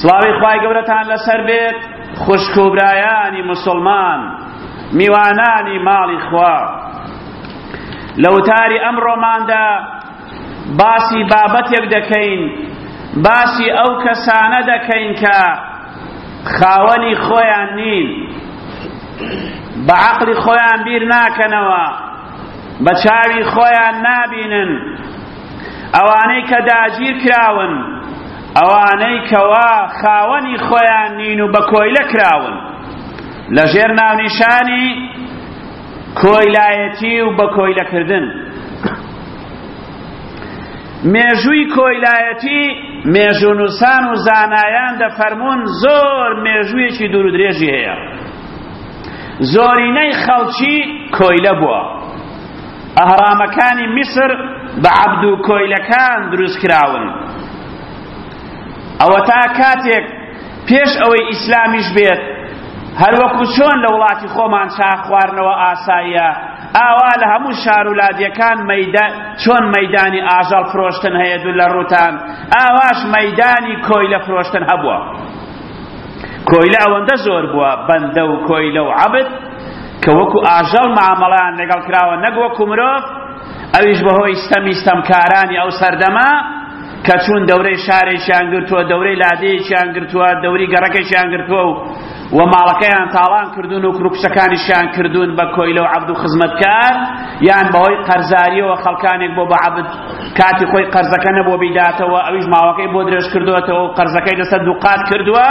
سڵاوی خوای گەورەتان لەسەر بێت خوشک و برایانی مسلمان میوانانی ماڵی خوا لە وتاری ئەمڕۆماندا باسی بابەتێک دەکەین باسی ئەو کەسانە دەکەین کە خاوەنی خۆیان نین بە عەقلی خۆیان بیر ناکەنەوە بە چاوی خۆیان نابینن ئەوانەی کە داگیر کراون ئەوانەی کەوا خاوەنی خۆیان نین و بە کۆیلە کراون لە ژێر ناونیشانی کۆیلایەتی و بە کۆیلەکردن مێژووی کۆیلایەتی مێژوونووسان و زانایان دەفەرمونون زۆر مێژوویەکی دوور و درێژی هەیە زۆرینەی خەڵکی کۆیلە بووە ئەهرامەکانی میسر بە عەبد و کۆیلەکان دروست کراون ئەوەتا کاتێک پێش ئەوەی ئیسلامیش بێت هەروەکو چۆن لە وڵاتی خۆمان چا خواردنەوە ئاساییە ئاوا لە هەموو شار و لادیەکان مەیدە چۆن مەدانی ئاژەڵ فرۆشتن هەیە دوو لە ڕووتان ئاواش مەدانی کۆیلە فرۆشتن هەبووە کۆیلە ئەوەندە زۆر بووە بەندە و کۆیلە و عەبد کە وەکو ئاژەڵ مامەڵەیان لەگەڵ کراوە نەک وەکو مرۆڤ ئەویش بەهۆی ستەمی ستەمکارانی ئەو سەردەمە کە چوون دەورەی شارێکیان گرتووە دەورەی لادەیەکیان گرتووە دەوری گەڕەکێکیان گرتووە و و ماڵەکەیان تاڵان کردوون و کروکچەکانیشیان کردوون بە کۆیلە و عەبد و خزمەتکار یان بەهۆی قەرزاریەوە خەڵکانێک بۆ بە عەبد کاتی خۆی قەرزەکە نەبووە بیداتەوە ئەویش ماوەکەی بۆ درێژ کردوەتەوە و قەرزەکەی لەسەر دووقات کردووە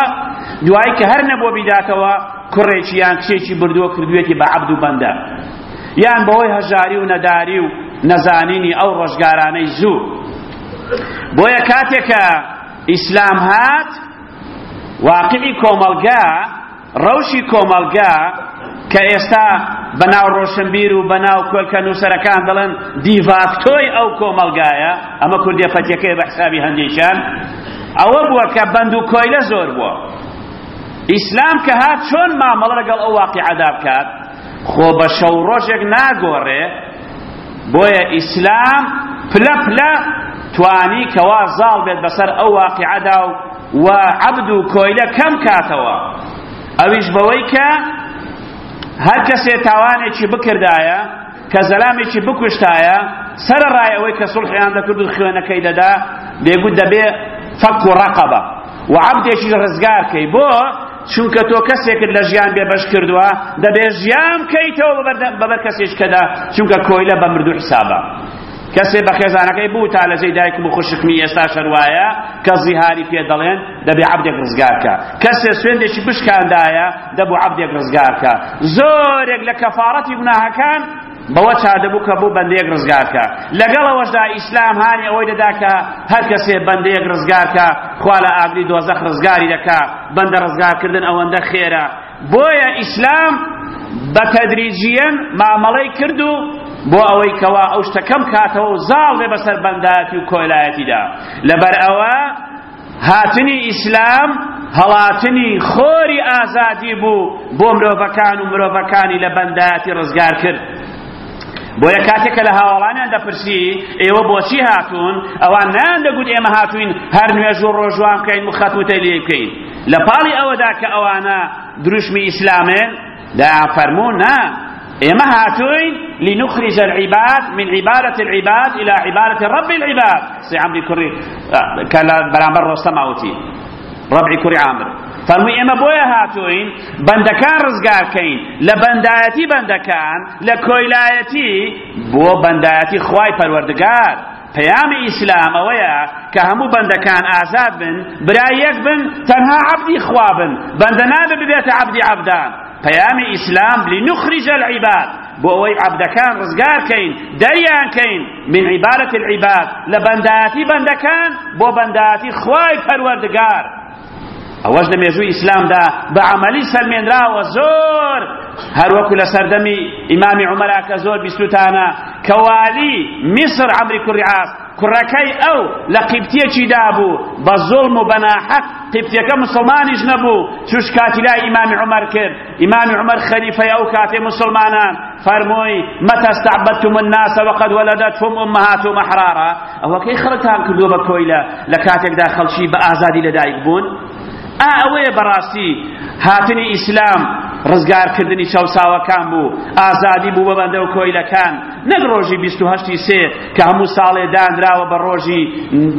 دوای کە هەر نەبووە بیداتەوە کوڕێکی یان کچێکی بردووە کردوێتی بە عەبد و بەندە یان بەهۆی هەژاری و نەداری و نەزانینی ئەو ڕۆژگارانەی زوو بۆیە کاتێکە ئیسلام هات واقعی کۆمەڵگا ڕەوشی کۆمەڵگە کە ئێستا بەناو ڕۆشنبیر و بەناو کۆلکە نووسەرەکان دەڵێن دیڤاکتۆی ئەو کۆمەڵگایە ئەمە کوردیە پەتیەکەی بە حسابی هەندێکیان ئەوە بووە کە بەند و کۆیلە زۆر بووە ئیسلام کە هات چۆن مامەڵە لەگەڵ ئەو واقعەدا بکات خۆ بە شەو ڕۆژێک ناگۆڕێ بۆیە ئیسلام پلە پلە توانی کەوا زاڵ بێت بەسەر ئەو واقعەدا و و عەبد و کۆیلە کەم کاتەوە ئەویش بەوەی کە هەر کەسێ تاوانێکی بکردایە کە زەلامێکی بکوشتایە سەر ڕای ئەوەی کە سڵحیان دەکرد و خوێنەکەی دەدا بێگوت دەبێ فەک و ڕەقەبە و عەبدێکی ڕزگار کەی بۆ چونکە تۆ کەسێکت لە ژیان بێبەش کردووە دەبێ ژیان بکەیتەوە بەبەر کەسێکەدا چونکە کۆیلە بە مردوو حسابە کەسێ بە خێزانەکەی بوو تا لەجێی دایکم و خوشکمی ئێستا شەروایە کە زیهاری پێ دەڵێن دەبێ عەبدێک ڕزگارکە کەسێ سوێندێکی بشکاندایە دەبوو عەبدێک ڕزگارکە زۆرێک لە کەفاڕەتی گوناهەکان بەوە چادەبوو کە بۆ بەندەیەک ڕزگارکا لەگەڵ ئەوەشدا ئیسلام هانی ئەوەی دەدا کە هەر کەسێ بەندەیەک ڕزگارکا خوا لە ئاگری دۆزەخ ڕزگاری دەکا بەندە ڕزگارکردن ئەوەندە خێرە بۆیە ئیسلام بە تەدریجیەن مامەڵەی کرد و بۆ ئەوەی کەوا ئەو شتەکەم کاتەوە و زاڵ بێ بەسەر بەندایەتی و کۆیلایەتیدا لەبەر ئەوە هاتنی ئیسلام هەڵاتنی خۆری ئازادی بوو بۆ مرۆڤەکان و مرۆڤەکانی لە بەندایەتی ڕزگار کرد بۆیە کاتێک کە لە هاوڵانیان دەپرسی ئێوە بۆچی هاتوون ئەوان نان دەگوت ئێمە هاتوین هەر نوێژ و ڕۆژوان بکەین و خەتوتە لێ بکەین لە پاڵی ئەوەدا کە ئەوانە دروشمی ئیسلامێن دەیانفەرموو نا ئێمە هاتووین لنخرج العباد من عبادة العباد إلى عبادة رب العباد سي عمري كري کە لە بەرامبەر ڕۆستەم ئەوتی ڕەبعی کوری عامر فەرمووی ئێمە بۆیە هاتووین بەندەکان ڕزگارکەین لە بەندایەتی بەندەکان لە کۆیلایەتی بۆ بەندایەتی خوای پەروەردگار پەیامی ئیسلام ئەوەیە کە هەموو بەندەکان ئازاد بن، برا یەک بن، تەنها عەبدی خوا بن، بەندە نابێ ببێتە عەبدی عەبدان، پەیامی ئیسلام لنخرج العباد بۆ ئەوەی عەبدەکان ڕزگار کەین دەریان کەین من عبادة العباد لە بەندایەتی بەندەکان بۆ بەندایەتی خوای پەروەردگار ئەوەش لە مێژووی ئیسلامدا بە عەمەلی سەلمێنراوە زۆر هەروەکو لە سەردەمی ئیمامی عومەرا کە زۆر بیستوتانە کە والی میسر عەمری کوڕی عاس کوڕەکەی ئەو لە قیبتیەکی دابوو بە زوڵم و بەناحەق قیبتیەکە مسلمانیش نەبوو چوش کاتی لای ئیمامی عومەر کرد ئیمامی عومەر خەلیفەی ئەو کاتێ مسلمانان فەرمووی، متى استعبدتم الناس وقد ولدتهم امهاتهم احرارا، ئەوە کەی خەڵکتان کردووە بە کۆیلە لە کاتێکدا خەڵکی بە ئازادی لەدایک بوون؟ ئا ئەوەیە بەڕاستی هاتنی ئیسلام ڕزگارکردنی چەوساوەکان بوو، ئازادی بوو بە بەندە و کۆیلەکان، نەک ڕۆژی بیست و هەشتی سێ کە هەموو ساڵێ دانراوە بە ڕۆژی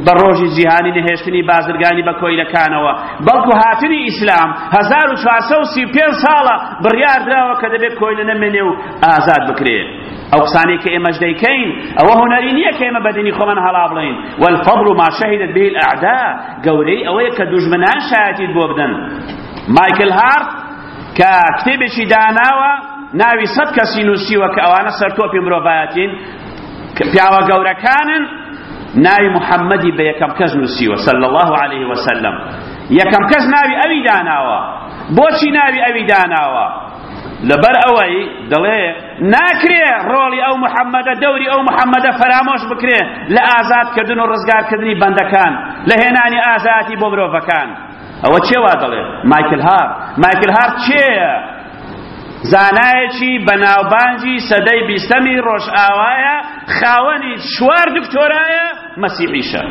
بە ڕۆژی جیهانی نەهێشتنی بازرگانی بە کۆیلەکانەوە بەڵکو هاتنی ئیسلام 1435 ساڵە بڕیاردراوە کە دەبێت کۆیلە نەمێنێ و ئازاد بکرێت ئەو قسانەی کە ئێمەش دەیکەین ئەوە هونەری نییە کە ئێمە بەدینی خۆمان هەڵا بڵین والفضل ما شهدت به الاعداء گەورەی ئەوەیە کە دوژمنان شایەتیت بۆ بدەن مایکل هارت کە کتێبێکی داناوە ناوی سەد کەسی نووسیوە کە ئەوانە سەرتۆپی مرۆڤایەتین کە پیاوە گەورەکانن ناوی محەممەدی بە یەکەم کەس نووسیوە سەل الله عليه وسلم یەکەم کەس ناوی ئەوی داناوە بۆچی ناوی ئەوی داناوە لەبەر ئەوەی دەڵێ ناکرێ ڕۆڵی ئەو محەممەدە دەوری ئەو محەممەدە فەرامۆش بکرێ لە ئازادکردن و ڕزگارکردنی بەندەکان لە هێنانی ئازادی بۆ مرۆڤەکان ئەوە چێوا دەڵێ مایکل هار مایکل هار چێە زانایەکی بەناوبانگی سەدەی بیستەمی ڕۆژئاوایە، خاوەنی چوار دکتۆرایە، مەسیحیشە.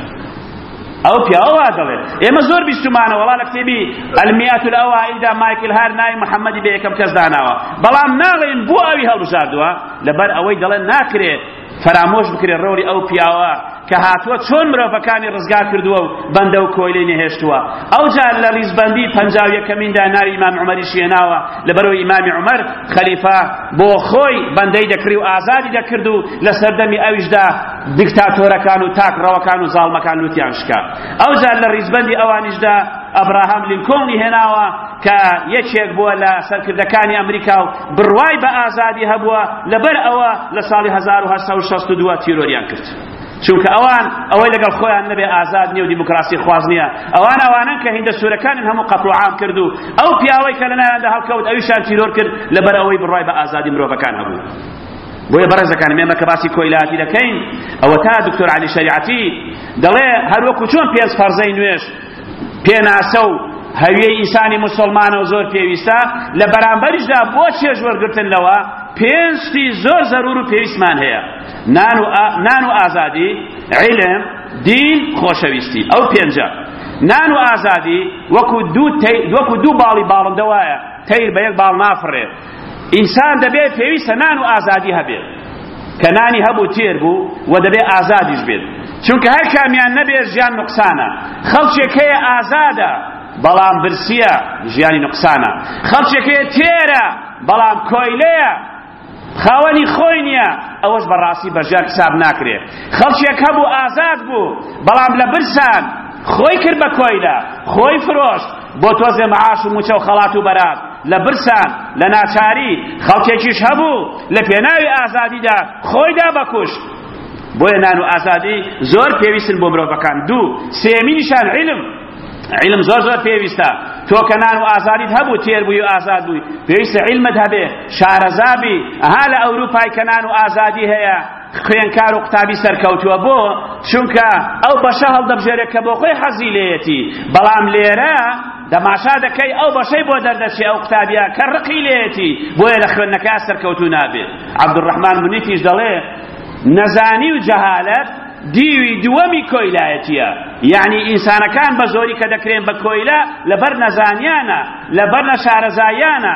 ئەو پیاوە وا دەڵێت. ئێمە زۆر بیستومانە وەڵا لە کتێبی المیات الاوائیلدا مایکل هار ناوی محەممەدی بە یەکەم کەس داناوە، بەڵام ناڵێین بۆ ئەوی هەڵبژاردووە، لەبەر ئەوەی دەڵێن ناکرێ فەرامۆش بکرێ ڕۆڵی ئەو پیاوە کە هاتووە چۆن مرۆڤەکانی ڕزگا کردووە و بەندە و کۆیلەی نەهێشتووە ئەوجا لە ڕیزبەندی پەنجا و یەکەمیندا ناوی ئیمام عومەریش هێناوە لەبەرەوەی ئیمامی عومەر خەلیفە بۆ خۆی بەندەی دەکری و ئازادی دەکرد و لە سەردەمی ئەویشدا دیکتاتۆرەکان و تاکڕەوەکان و زاڵمەکان لوتیان شکا ئەوجا لە ڕیزبەندی ئەوانیشدا ئەبراهام لینکۆڵنی هێناوە کە یەکێک بووە لە سەرکردەکانی ئەمریکا و بڕوای بە ئازادی هەبووە لەبەر ئەوە لە ساڵی هەزار و هەشت سەد و شەست و دوو تیرۆریان کرد چونکە ئەوان ئەوەی لەگەڵ خۆیان نەبێ ئازاد نیە و دیموکراسی خواز نیە ئەوان ئەوانن کە هیندە سوورەکانن هەموو قەتڵ و عام کرد و ئەو پیاوەی کە لەنایاندا هەڵکەوت ئەویشان تیرۆر کرد لەبەر ئەوەی بڕای بە ئازادی مرۆڤەکان هەبوو بۆیە بەڕێزەکان مێمە کە باسی کۆیلاتی دەکەین ئەوە تا دکتۆر علی شریعەتی دەڵێ هەروەکو چۆن پێنج فەرزەی نوێش پێناسە و هەویەی ئینسانی موسڵمانە و زۆر پێویستە لە بەرامبەریشدا بۆ چێژ وەرگرتن لەوە پێنج شتی زۆر زەرور و پێویستمان هەیە نان و ئازادی علم دین خۆشەویستی ئەو پێنجە نان و ئازادی وەکو دوو باڵی باڵندە وایە تەیر بە یەک باڵ نافڕێت ئینسان دەبێت پێویستە نان و ئازادی هەبێت کە نانی هەبوو تێر بوو و دەبێت ئازادیش بێت چونکە هەر کامیان نەبێت ژیان نقصانە خەڵکێک هەیە ئازادە بەڵام برسیە ژیانی نقصانە خەڵکێک هەیە تێرە بەڵام کۆیلەیە خاوەنی خۆی نییە ئەوەش بەڕاستی بەژیان حساب ناکرێت خەڵکێک هەبوو ئازاد بوو بەڵام لە برسان خۆی کرد بە کۆیلە خۆی فرۆشت بۆ تۆزێ معاش و موچە و خەڵات و بەرات لە برسان لە ناچاری خەڵکێکیش هەبوو لە پێناوی ئازادیدا خۆیدا بەکوشت بۆیە نان و ئازادی زۆر پێویستن بۆ مرۆڤەکان دوو سێمینیشان علم علم زۆر زۆر پێویستە تۆ کە نان و ئازادیت هەبوو تێر بووی و ئازاد بووی پێویستە علمت هەبێ شارەزابی ئەها لە ئەوروپای کە نان و ئازادی هەیە خوێنکار و قوتابی سەرکەوتووە بۆ؟ چونکە ئەو بەشە هەڵدەبژێرێت کە بۆ خۆی حەزی لێیەتی بەڵام لێرە دەماشا دەکەی ئەو بەشەی بۆ دەردەچێ ئەو قوتابیە کە ڕقی لێیەتی بۆیە لە خوێندنەکە سەرکەوتوو نابێت عەبدوڕەحمان منیتیش دەڵێ نەزانی و جەهالەت دیوی دووەمی کۆیلایەتیە یعنی ئینسانەکان بە زۆری کە دەکرێن بە کۆیلە لەبەر نەزانیانە لەبەر نەشارەزایانە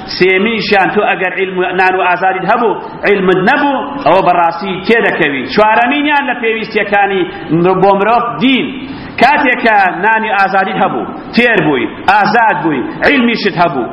سێمیشیان تۆ ئەگەر عیلم و نان و ئازاریت هەبوو عیلمت نەبوو ئەوە بەڕاستی تێدەکەوی چوارەمینیان لە پێویستیەکانی بۆ مرۆڤ دین کاتێکە نانی ئازادیت هەبوو تێر بووی ئازاد بووی عیلمیشت هەبوو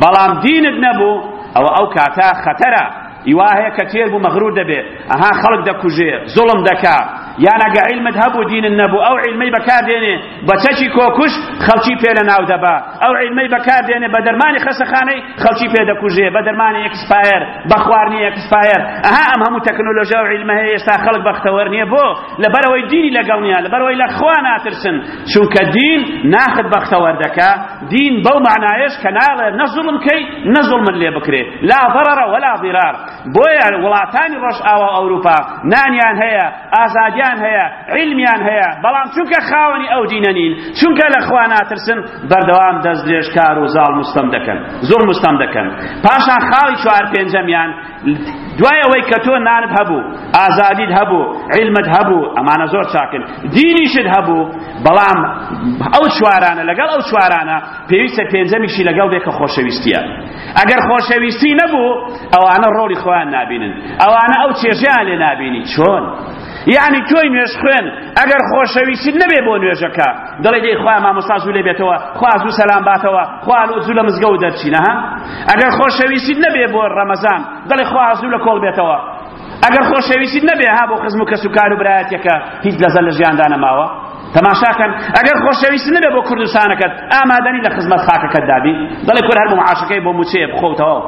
بەڵام دینت نەبوو ئەوە ئەو کاتە خەتەرە ی وا هەیە کە تێر بوو مەغرور دەبێ ئەها خەڵک دەکوژێ زوڵم دەکا یان ئەگە عیلمت هەبوو دینت نەبوو ئەو عیلمەی بەکاردێنێ بە چەکی کۆکوش خەڵکی پێ لە ناو دەبا ئەو عیلمەی بەکاردێنێ بە دەرمانی خەسەخانەی خەڵکی پێ دەکوژێ بە دەرمانی ئێکسپایر بە خواردنی ئێکسپایر ئەها ئەم هەموو تەکنۆلۆژیا و عیلمە هەیە ئێستا خەڵک بەختەوەر نییە بۆ لەبەرەوەی دینی لەگەڵ نییە لەبەرەوەی لە خوا ناترسن چونکە دین ناخت بەختەوەر دەکا دین بەو مەعنایەش کە ناڵێ نە زوڵم کەی نە زوڵمت لێ بکرێ لا ضرر ولا ضرار بۆیە وڵاتانی ڕۆژئاوا و ئەوروپا نانیان هەیە ئازادیان هەیە عیلمیان هەیە بەڵام چونکە خاوەنی ئەو دینە نین چونکە لە خوا ناترسن بەردەوام دەستدرێژکار و زاڵ مستەم دەکەن زوڵم مستەم دەکەن پاشان خاڵی چوار پێنجەمیان دوای ئەوەی کە تۆ نانت هەبوو ئازادیت هەبوو عیلمت هەبوو ئەمانە زۆر چاکن دینیشت هەبوو بەڵام ئەو چوارانە لەگەڵ ئەو چوارانە پێویستە پێنجەمیشی لەگەڵ بێ کە خۆشەویستیە ئەگەر خۆشەویستی نەبوو ئەوانە ڕۆڵی خۆیان نابینن ئەوانە ئەو چێژیان لێ نابینی چۆن یعنی تۆی نوێژ خوێن ئەگەر خۆشەویستیت نەبێ بۆ نوێژەکە دەڵێ دەی خوا مامۆستا زوو لێ بێتەوە خوا زوو سەلام باتەوە خوا لۆ زوو لە مزگەوت دەرچینە ها ئەگەر خۆشەویستیت نەبێ بۆ ڕەمەزان دەڵێ خوا زوو لە کۆڵ بێتەوە ئەگەر خۆشەویستیت نەبێ ها بۆ خزم و کەس و کار و برایەتەکە هیچ لەزە لە ژیاندا نەماوە تەماشاکەن ئەگەر خۆشەویستی نەبێ بۆ کوردستانەکەت ئامادەنی لە خزمەت خاکەکەت دابی دەڵێ کورد هەر بۆ معاشەکەی بۆ موچەیە بخۆتەوە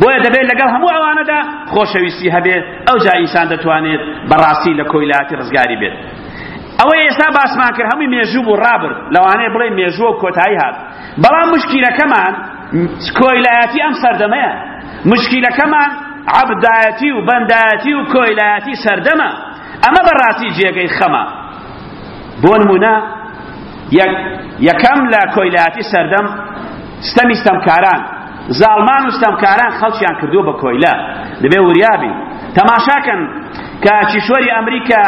بۆیە دەبێت لەگەڵ هەموو ئەوانەدا خۆشەویستی هەبێت ئەو جا ئینسان دەتوانێت بەڕاستی لە کۆیلاتی ڕزگاری بێت ئەوەی ئێستا باسمان کرد هەمووی مێژوو بوو ڕابرد لەوانەیە بڵێ مێژووە کۆتایی هات بەڵام مشکیلەکەمان کۆیلایەتی ئەم سەردەمەیە مشکیلەکەمان عەبدایەتی و بەندایەتی و کۆیلایەتی سەردەمە ئەمە بەڕاستی جێگەی خەمە بۆ نمونە یەکەم لە کۆیلایەتی سەردەم ستەمی ستەمکاران زاڵمان و ستەمکاران خەڵکیان کردووە بە کۆیلە دەبێ وریا بین تەماشاکەن کە کیشوەری ئەمریکا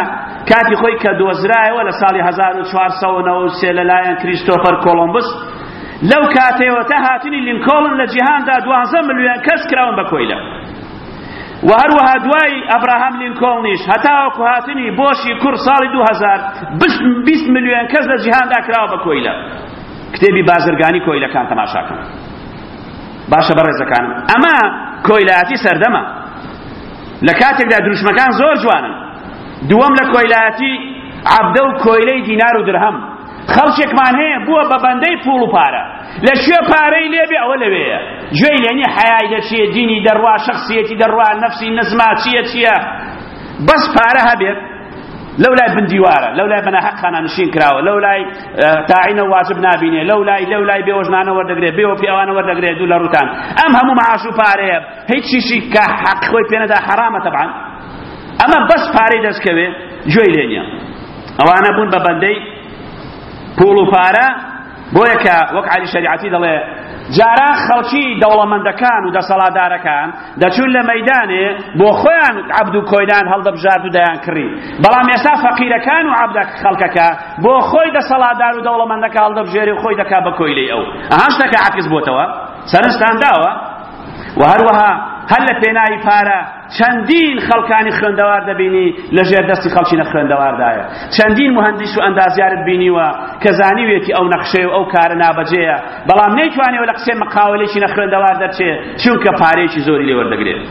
کاتی خۆی کە دۆزرایەوە لە ساڵی 1493 لەلایەن کریستۆفەر کۆڵۆمبس لەو کاتەوە تا هاتنی لینکۆڵن لە جیهاندا دوانزە ملیۆن کەس کراون بە کۆیلە و هەروەها دوای ئەبراهام لینکۆڵنیش هەتاوەکو هاتنی بۆشی کوڕ ساڵی 2020 ملیۆن کەس لە جیهاندا کراوە بە کۆیلە کتێبی بازرگانی کۆیلەکان تەماشاکەن باشە بەڕێزەکانم ئەمە کۆیلایەتی سەردەمە لە کاتێکدا دروشمەکان زۆر جوانن دووەم لە کۆیلایەتی عەبدە و کۆیلەی دینار و درهەم خەڵکێکمان هەیە بووە بە بەندەی پوڵ و پارە لە شوێ پارەی لێبێ ئەوە لەوەیە گوێی لێنی حەیای دەچێ دینی دەڕوا شخصیەتی دەڕوا نەفسی نەزما چییە چییە بەس پارە هەبێت لەو لای بندیوارە لەو لای بەناحەق خانانشین کراوە لەو لای تاعینە واجب نابینێ لەو لای لەو لای بێوەژنانە وەردەگرێ بێوە پیاوانە وەردەگرێ دوو لە ڕووتان ئەم هەموو معاش و پارەیە هیچ چیشی کە حەق خۆی پێنەدا حەرامە تەبعان ئەمە بەس پارەی دەستکەوێ گوێی لێ نییە ئەوانە بوون بە بەندەی پوڵ و پارە بۆیە کە وەک عەلی شەریعەتی دەڵێ جارا خەڵکی دەوڵەمەندەکان و دەسەڵاتدارەکان دەچوون لە مەدانێ بۆ خۆیان عەبد و کۆیلان هەڵدەبژارد و دەیان کڕی بەڵام ئێستا فەقیرەکان و عەبدە خەڵکەکە بۆ خۆی دەسەڵاتدار و دەوڵەمەندەکە هەڵدەبژێری و خۆی دەکا بە کۆیلەی ئەو ئەها شتەکە عەکس بۆتەوە سەرنجتان داوە و هەروەها هەر لە پێناوی پارە چەندین خەڵکانی خوێندەوار دەبینی لە ژێر دەستی خەڵکی نەخوێندەواردایە چەندین مهندس و ئەندازیارت بینیوە کە زانیوێتی ئەو نەخشەیە و ئەو کارە نابەجێیە بەڵام نەیتوانێەوە لە قسەی مقاولێکی نەخوێندەوار دەرچێ چونکە پارەیەکی زۆری لێ وەردەگرێت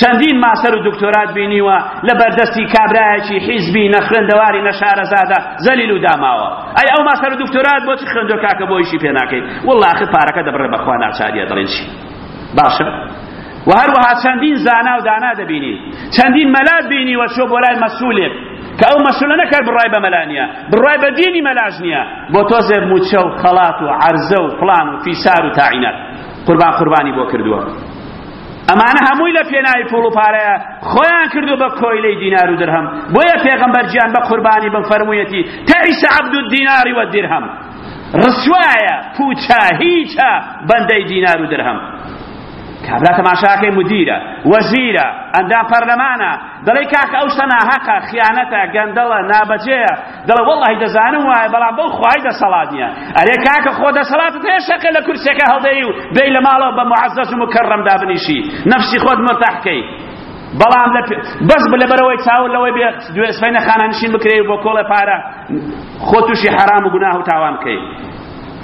چەندین ماسەر و دکتۆرات بینیوە لە بەردەستی کابرایەکی حیزبی نەخوێندەواری نەشارەزادە زەلیل و داماوە ئەی ئەو ماسەر و دکتۆرات بۆ چ خوێندۆ کاکە بۆیشی پێ ناکەیت والله ئاخر پارەکە دەبڕێ بەخوا ناچاریە دەڵێن چی باشە وە هەروەها چەندین زانا و دانا دەبینین چەندین مەلات بینیوە چۆ بۆ لای مەسولێک کە ئەو مەسولە نەکرد بڕای بە مەلا نییە بڕای بە دینی مەلاش نییە بۆ تۆزێ موچە و خەڵات و عەرزە و فڵان و فیسار و تاعینات قوربان قوربانی بۆ کردووە ئەمانە هەمووی لە پێناوی پوڵ و پارەیە خۆیان کردو بە کۆیلەی دینار و درهم بۆیە پێغەمبەر گیان بە قوربانی بم فەرموویەتی تەعیس عەبد الدیناری و درهم ڕسوایە پوچە هیچە بەندەی دینار و درهم کابرا تەماشاکەی مدیرە وەزیرە ئەندام پەرلەمانە دەڵێ کاکە ئەو شتە ناهەقە خیانەتە گەندەڵە نابەجێیە دەڵێ وەڵڵاهی دەزانم وایە بەڵام بەو خوای دەسەڵات نییە ئەرێ کاکە خۆ دەسەڵاتت هەیە شەقە لە کورسیەکە هەڵدەی و بێی لە ماڵەوە بە معەزەز و مکەڕەم دابنیشی نەفسی خۆت مرتاح کەی بەڵام بەس لە بەرەوەی چاو لەوەی بێ دوێ سفەینە خانانشین بکرێ بۆ کۆڵێ پارە خۆ تووشی حەرام و گوناه و تاوان بکەی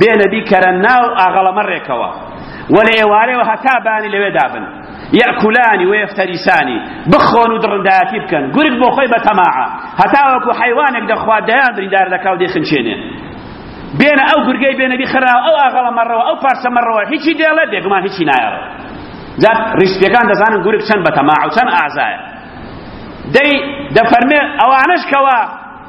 بێنە بیکەرە ناو ئاغەڵەمەڕێکەوە و لە ئێوارەوە هەتا بانی لەوێدا بن یەکولانی و یەفتەریسانی بخۆن و دڕندایەتی بکەن گورگ بۆ خۆی بە تەماعە هەتاوەکو حەیوانێک دەخوات دەیان بریندار دەکا و دەخنچێنێ بێنە ئەو گورگەی بێنە بیخرا ئەو ئاغەڵە مەڕەوە ئەو پارسە مەڕەوە هیچی دێڵێ بێگومان هیچی نایەڕە جا ڕیشتەکان دەزانن گورگ چەند بە تەماع و چەند ئازایە دەی دەفەرمێ ئەوانەش کەوا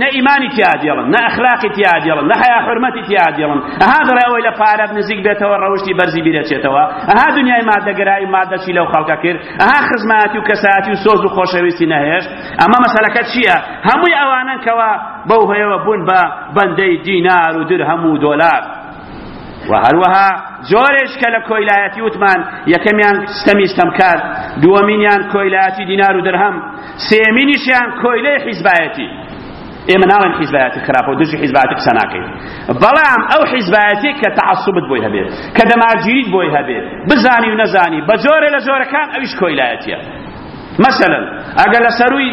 نە ئیمانی تیا دێڵن نە ئەخلاقی تیا دێڵن نە حەیا حورمەتی تیا دێڵن ئەها دەڵێ ئەوەی لە پارە نزیک بێتەوە ڕەوشتی بەرزی بیرەچێتەوە ئەها دنیای مادەگەرایی مادەچی لەو خەڵکە کرد ئەها خزمەتی و کەسایەتی و سۆز و خۆشەویستی نەهێشت ئەمە مەسەلەکە چییە هەمووی ئەوانەن کەوا بەو هۆیەوە بوون بە بەندەی دینار و درهەم و دۆلار و هەروەها جۆرێش کە لە کۆیلایەتی وتمان یەکەمیان ستەمی ستەمکار دووەمینیان کۆیلایەتی دینار و درهەم سێمینیشیان کۆیلەی حیزبایەتی ئێمە ناڵێن حیزبایەتی خراپە و دژی حیزبایەتی قسە ناکەین بەڵام ئەو حیزبایەتی کە تەعەسوبت بۆی هەبێت کە دەمارگیریت بۆی هەبێت بزانی و نەزانی بە جۆرێ لە جۆرەکان ئەویش کۆیلایەتیە مەسەلەن ئەگەر لە سەرووی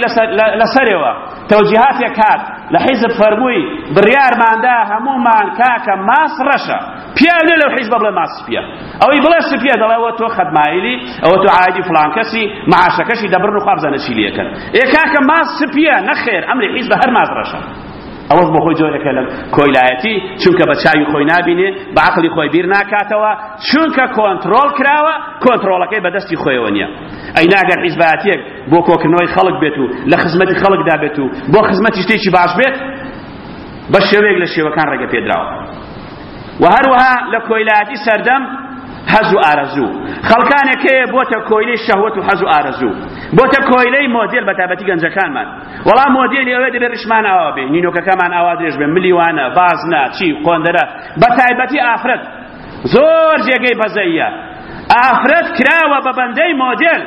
لە سەرێوە تەوجیهاتێک هات لە حیزب فەرمووی بڕیارماندا هەموومان کاکە ماس ڕەشە پیاو لێ لەو حیزبە بڵێ ماس سپیە ئەوەی بڵێ سپیە دەڵێ ئەوە تۆ خەدمایلی ئەوە تۆ عایدی فڵان کەسی معاشەکەشی دەبرن و خوابزانە چی لێکەن ئێ کاکە ماس سپیە نەخێر ئەمری حیزبە هەر ماس ڕەشە ئەوەش بۆ خۆی جۆرێکە لە کۆیلایەتی چونکە بە چاوی خۆی نابینێ بە عەقڵی خۆی بیر ناکاتەوە چونکە کۆنترۆڵ کراوە کۆنترۆڵەکەی بەدەستی خۆیەوە نییە ئەینا ئەگەر حیزبایەتیەک بۆ کۆکردنەوەی خەڵک بێت و لە خزمەتی خەڵکدا بێت و بۆ خزمەتی شتێکی باش بێت بە شێوەیەک لە شێوەکان ڕێگە پێدراوە و هەروەها لە کۆیلایەتی سەردەم حەز و ئارەزوو خەڵکانێک هەیە بۆتە کۆیلەی شەهوەت و حەز و ئارەزوو بۆتە کۆیلەی مۆدێل بە تابەتی گەنجەکانمان وەڵام مۆدێلی ئەوێ دەبێت ڕشمان ئاوا بێ نینۆکەکەمان ئاوا درێژ بێ ملیوانە بازنە چی قۆندەرە بە تایبەتی ئافرەت زۆر جێگەی بەزەییە ئافرەت کراوە بە بەندەی مۆدێل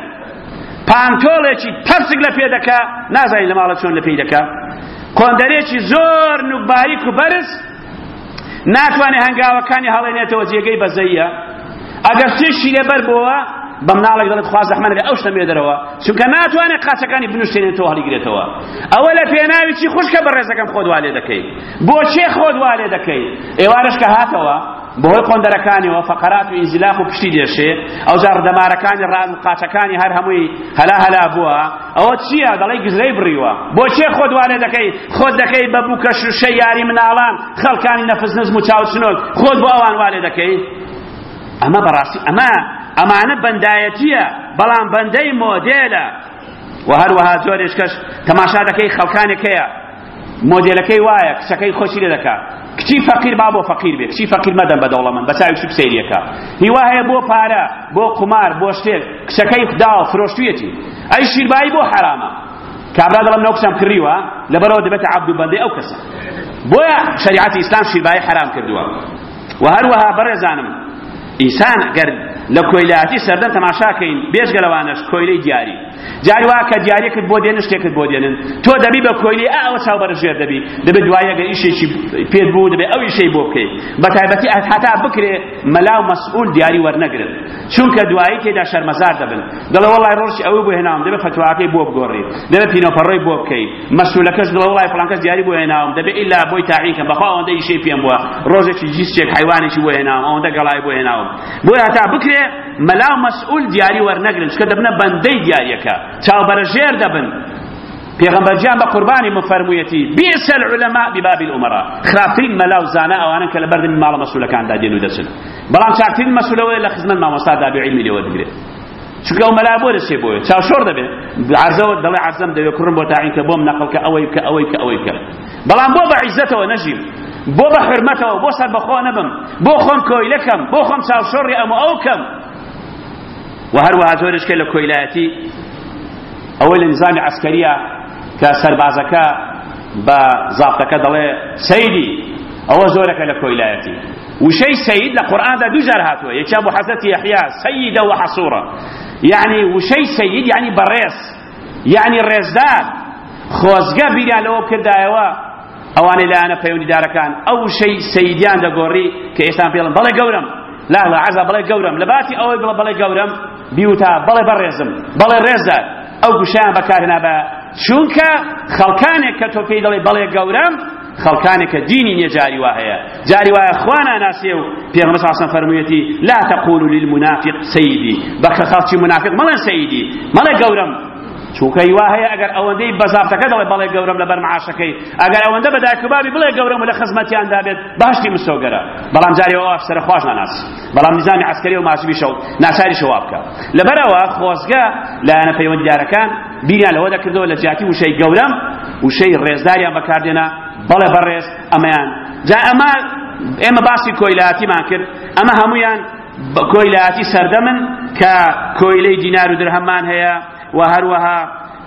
پانتۆڵێکی تەرسک لە پێ دەکا نازانی لە ماڵە چۆن لە پێی دەکا قۆندەرێکی زۆر نوباریک و بەرز ناتوانێ هەنگاوەکانی هەڵێنێتەوە جێگەی بەزەییە ئەگەر تێشی لەبەر بۆوە بە مناڵێک دەڵێت خوا زەحمەت لە ئەو شتە مێدەرەوە چونکە ناتوانێت قاچەکانی بنوشتێنێتەوە هەڵیگرێتەوە ئەوە لە پێناوی چی خوشکە بەڕێزەکەم خۆت والێ دەکەی بۆ چێ خۆت والێ دەکەی ئێوارەش کە هاتەوە بەهۆی قۆندەرەکانیەوە فەقەرات و ئینزیلاق و پشتی دێشێ ئەوجا ڕدەمارەکانی ڕان و قاچەکانی هەر هەمووی هەلا هەلا بووە ئەوە چییە دەڵی گزرەی بڕیوە بۆ چێ خۆت وانێ دەکەی خۆت دەکەی بە بووکە شوشە یاری مناڵان خەڵکانی نەفس نزم و چاوچنۆک خۆت بۆ ئەوان وانێ دەکەی ئەمە بەڕاستی ئەمە ئەمانە بەندایەتیە بەڵام بەندەی مۆدێلە و هەروەها جۆرێشکەش تەماشا دەکەی خەڵکانێک هەیە مۆدێلەکەی وایە کچەکەی خۆشی لێ دەکا کچی فەقیر با بۆ فەقیر بێ کچی فەقیر مەدەن بە دەوڵەمەند بە چاوی شوب سەیریەکە هیوا هەیە بۆ پارە بۆ قومار بۆ شتێک کچەکەی داوە فرۆشتویەتی ئەی شیربایی بۆ حەرامە کابرا دەڵم نەو کچم کڕیوە لەبەرەوە دەبێتە عەبد و بەندەی ئەو کەسە بۆیە شریعەتی ئیسلام شیربایی حەرام کردووە وە هەروەها بەڕێزانم ئینسان گەر لە کۆیلایەتی سەردەم تەماشاکەین بێجگە لەوانەش کۆیلەی دیاری جاری وا کە دیارێکت بۆ دێنن شتێکت بۆ دێنن تۆ دەبی بە کۆیلی ئەوە چاوبەرە ژێر دەبی دەبێت دوایە گەر ئیشێکی پێت بوو دەبێت ئەو ئیشەی بۆ بکەیت بە تایبەتی هەتا بکرێ مەلا و مەسئول دیاری وەرنەگرن چونکە دوایی تێدا شەرمەزار دەبن دەڵێ وەڵای ڕۆژی ئەوە بۆ هێناوم دەبێت فەتواکەی بۆ بگۆڕی دەبێت پینۆپەڕۆی بۆ بکەیت مەسولەکەش دڵە وڵای فڵان کەس دیاری بۆ هێناوم دەبێ ئیلا بۆی تاعین کەم بەخوا ئەوەندە ئیشەی پێم بووە ڕۆژێکی جیسچێک حیوانێکی بۆ هێناوم ئەوەندە گەڵای بۆ هێناوم بۆی هەتا بکرێ مەلا و مەسئول دیاری وەرنەگرن چکە دەبنە بەندەی دیاریەکە چاوبەرە ژێر دەبن پێغمبەر جان بە قوربانی مفەرموویەتی بئس العلماء بباب الامراء خراپترین مەلا و زانا ئەوانن کە لە بەردەمی ماڵە مەسولەکاندا دێن و دەچن بەڵام چاکترین مەسولەوەی لە خزمەت مامۆستادا بێ عیلمی لێوە بگرێت چونکە ئەو مەلا بۆ دەچێ بۆیە چاوشۆڕ دەبێت عەرزەوە دەڵێ عەرزەم دەوێت کوڕم بۆ تاعین کە بۆم نەقڵ کە ئەوەی کە ئەوەی کە ئەوەی کە بەڵام بۆ بە عیزەتەوە نەژیم بۆ بە حرمەتەوە بۆ سەر بەخۆ نەبم بۆ خۆم کۆیلەکەم بۆ خۆم چاوشۆڕی ئەم ئەو کەم و هەروەها زۆرشکە لە کۆیلایەتی ئەوەی لە نظامی عسکەریە کە سەربازەکە بە زابتەکە دەڵێ سەیدی ئەوە زۆرەکە لە کۆیلایەتی وشەی سەید لە قورئاندا دوو جار هاتووە یەکیان بۆ حەزرەتی یەحیا سەیدە و حەسوڕە یعنی وشەی سەید یعنی بەڕێز یعنی ڕێزدار خۆزگە بیریان لەوە بکردایەوە ئەوانەی لایەنە پەیوەندیدارەکان ئەو وشەی سەیدیان دەگۆڕی کە ئێستان پێڵم بەڵێ گەورەم لا لا عەزا بەڵێ گەورەم لە باتی ئەوەی بڵە بەڵێ گەورەم بیوتا بەڵێ بەڕێزم بەڵێ ڕێزدار ئەو گوشیان بەکارهێنا بە چونکە خەڵکانێک کە تۆ پێی دەڵێ بەڵێ گەورەم خەڵکانێک کە دینی نیە جاری وا هەیە جاری وایە خوا ناناسێ و پێغەمبەر صلی الله فەرموویەتی لا تقولوا للمنافق سیدی بە خەڵکی منافق مەڵێن سیدی مەڵێ گەورەم چونکە وا هەیە ئەگەر ئەوەندەی بەزافتەکە دەڵێ بەڵێ گەورەم لەبەر معاشەکەی ئەگەر ئەوەندە بە دایک و بابی بڵێ گەورەم لە خزمەتیان دابێت باشی مسۆگەرە بەڵام جاری ئەوە سەر خواش ناناس بەڵام نظامی عسکری و ماشبی شەو ناچاری شەوا بکە لەبەرەوە خۆزگە لایەنە پەیوەندیدارەکان بیریان لەوە دەکردەوە لە جیاتی وشەی گەورەم وشەی ڕێزداریان بەکاردێنا بەڵێ بەڕێز ئەمەیان جا ئەمە ئێمە باسی کۆیلاتیمان کرد ئەمە هەمویان کۆیلاتی سەردەمن کە کۆیلەی دینار و درهەممان هەیە و هەروەها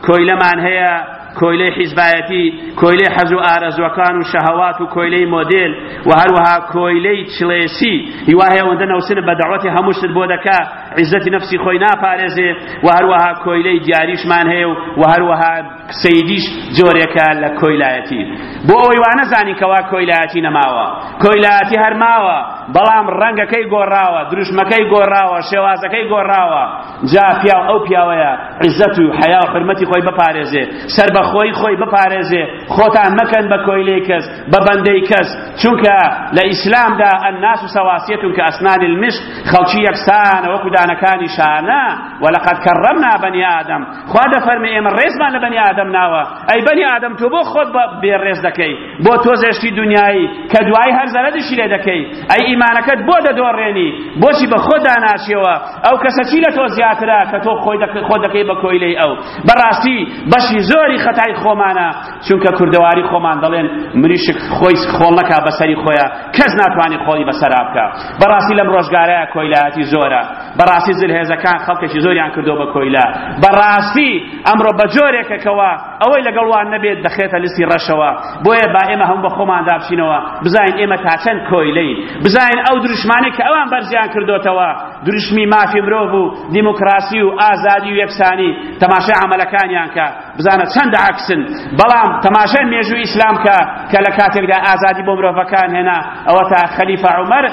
کۆیلەمان هەیە کۆیلەی حیزبایەتی کۆیلەی حەز و ئارەزوەکان و شەهەوات و کۆیلەی مۆدێل و هەروەها کۆیلەی چلێسی هیوا هەیە وەندە نەوسن بە دەوەتی هەموو شت بۆ دەکا عیزەتی نەفسی خۆی ناپارێزێ و هەروەها کۆیلەی دیاریشمان هەیە و و هەروەها سەیدیش جۆرێکە لە کۆیلایەتی بۆ ئەوەی وانە زانی کەوا کۆیلایەتی نەماوە کۆیلایەتی هەرماوە بەڵام ڕەنگەکەی گۆڕاوە دروشمەکەی گۆڕاوە شێوازەکەی گۆڕاوە جا پیا ئەو پیاوەیە عیزەت و حیا و حرمەتی خۆی بپارێزێ سەر بە خۆی خۆی بپارێزێ خۆتان مەکەن بە کۆیلەی کەس بە بەندەی کەس چونکە لە ئیسلامدا ئەناس و سەواسیەتون کە ئەسنان المشت خەڵکی یەکسانە وەکو دانەکانی شانە وەلەقەد کەڕەمنا بەنی ئادەم خوا دەفەرمێ ئێمە ڕێزمان لە بەنی ئادەم ناوە ئەی بەنی ئادەم تۆ بۆ خۆت بێڕێز دەکەی بۆ تۆزێشتی دنیایی کە دوایی هەر زەرەدشی لێ دەکەی ئەی ئیمانەکەت بۆ دەدۆڕێنی بۆچی بە خۆ داناچێەوە ئەو کەسە چی لە تۆ زیاترە کە تۆ خۆی خۆ دەکەی بە کۆیلەی ئەو بەڕاستی بەشی زۆری خەتای خۆمانە چونکە کوردەواری خۆمان دەڵێن مریشک خۆی خۆڵ نەکا بەسەری خۆیا کەس ناتوانێ خۆڵی بەسەرا بکا بەڕاستی لەم ڕۆژگارەیە کۆیلایەتی زۆرە بەڕاستی زلهێزەکان خەڵکێکی زۆریان کردو بە کۆیلە بەڕاستی ئەمڕۆ بە جۆرێکە کەوا ئەوەی لەگەڵ وان نەبێت دەخرێتە لستی ڕەشەوە بۆیە با ئێمە هەموو بە خۆمان دابچینەوە بزانین ئێمە تا چەند کۆیلەی بزانین ئەو دروشمانەی کە ئەوان بەرزیان کردوتەوە دروشمی مافی مرۆڤ و دیموکراسی و ئازادی و یەکسانی تەماشای عەمەلەکانیان کە بزانە چەند عەکسن بەڵام تەماشای مێژووی ئیسلام کە کە لە کاتێکدا ئازادی بۆ مرۆڤەکان هێنا ئەوەتا خەلیفە عومەر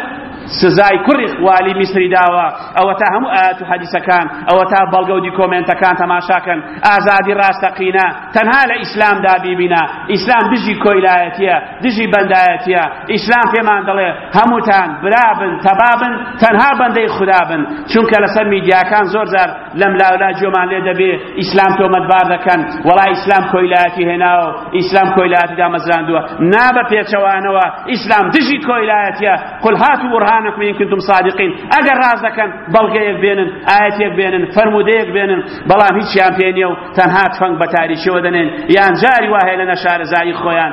سزای کوڕی والی میسری داوە ئەوە تا هەموو ئاەت و حەدیسەکان ئەوە تا بەڵگە و دیکۆمێنتەکان تەماشاکەن ئازادی ڕاستەقینە تەنها لە ئیسلامدا بیبینە ئیسلام دژی کۆیلایەتیە دژی بەندایەتیە ئیسلام پێمان دەڵێ هەمووتان برابن تەبابن تەنها بەندەی خودابن چونکە لەسەر میدیاکان زۆر جار لەم لاولا جۆمان لێ دەبێ ئیسلام تۆمەتبار دەکەن وەڵا ئیسلام کۆیلایەتی هێناوە ئیسلام کۆیلایەتی دامەزراندووە نا بە پێچەوانەوە ئیسلام دژی کۆیلایەتیە قل هاتوا برهانکم ان کنتم صادقین ئەگەر ڕاست دەکەن بەڵگەیەک بێنن ئاەتێک بێنن فەرمودەیەک بێنن بەڵام هیچیان پێ نییە و تەنها تفەنگ بە تاریکیەوە دەنێن یان جاری وایە لە نەشارەزایی خۆیان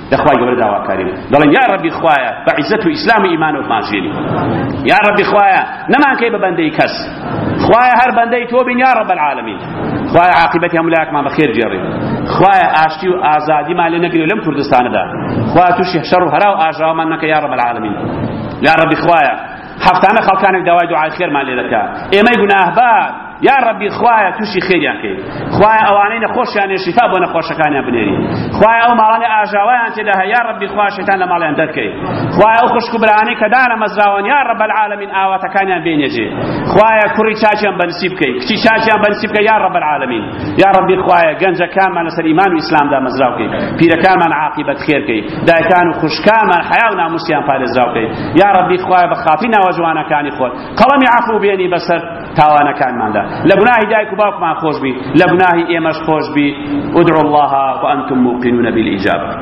لە خوای گەورە داواکاریم دەڵێن یا ڕەبی خوایە بە عیزەت و ئیسلام و ئیمانەوە بمانژێنی یا ڕەبی خوایە نەمانکەی بە بەندەی کەس خوایە هەر بەندەی تۆ بین یا ڕەب العالمین خوایە عاقبەتی هەموو لایەکمان بەخێر گێڕی خوایە ئاشتی و ئازادیمان لێ نەگری لەم کوردستانەدا خوایە تووشی شەڕ و هەرا و ئاژاوەمان نەکە یا ڕەب العالمین یا ڕەبی خوایە هەفتانە خەڵکانێک داوای دوعای خێرمان لێ دەکا ئێمەی گوناهبار یا ڕەبی خوایە تووشی خێریان کەی خوایە ئەوانەی نەخۆشیان شیفا بۆ نەخۆشەکانیان بنێری خوایە ئەو ماڵانی ئاژاوایان تێدا هەیە یا ڕەبی خوا شێتان لە ماڵیان دەرکەی خوایە ئەو خوشک و برانەی کە دانە مەزراوەن یا ڕەب العالمین ئاواتەکانیان بێنێجێ خوایە کوڕی چاچیان بەنسیب بکەی کچی چاچیان بەنسیب بکەی یا ڕەب العالمین یاڕەبی خوایە گەنجەکانمان لەسەر ئیمان و ئیسلام دامەزراو بکەی پیرەکانمان عاقیبەت خێر بکەی دایکان و خوشکانمان حیا و ناموسیان پارێزراو بکەی یاڕەبی خوایە بە خاتری ناوە جوانەکانی خۆت قەڵەمی عەفو بێنی بەسەر تاوانەکانماندا لە گوناهی دایک و باوکمان خۆش بی لە گوناهی ئێمەش خۆش بی ادعوا الله وانتم موقنون بالإجابة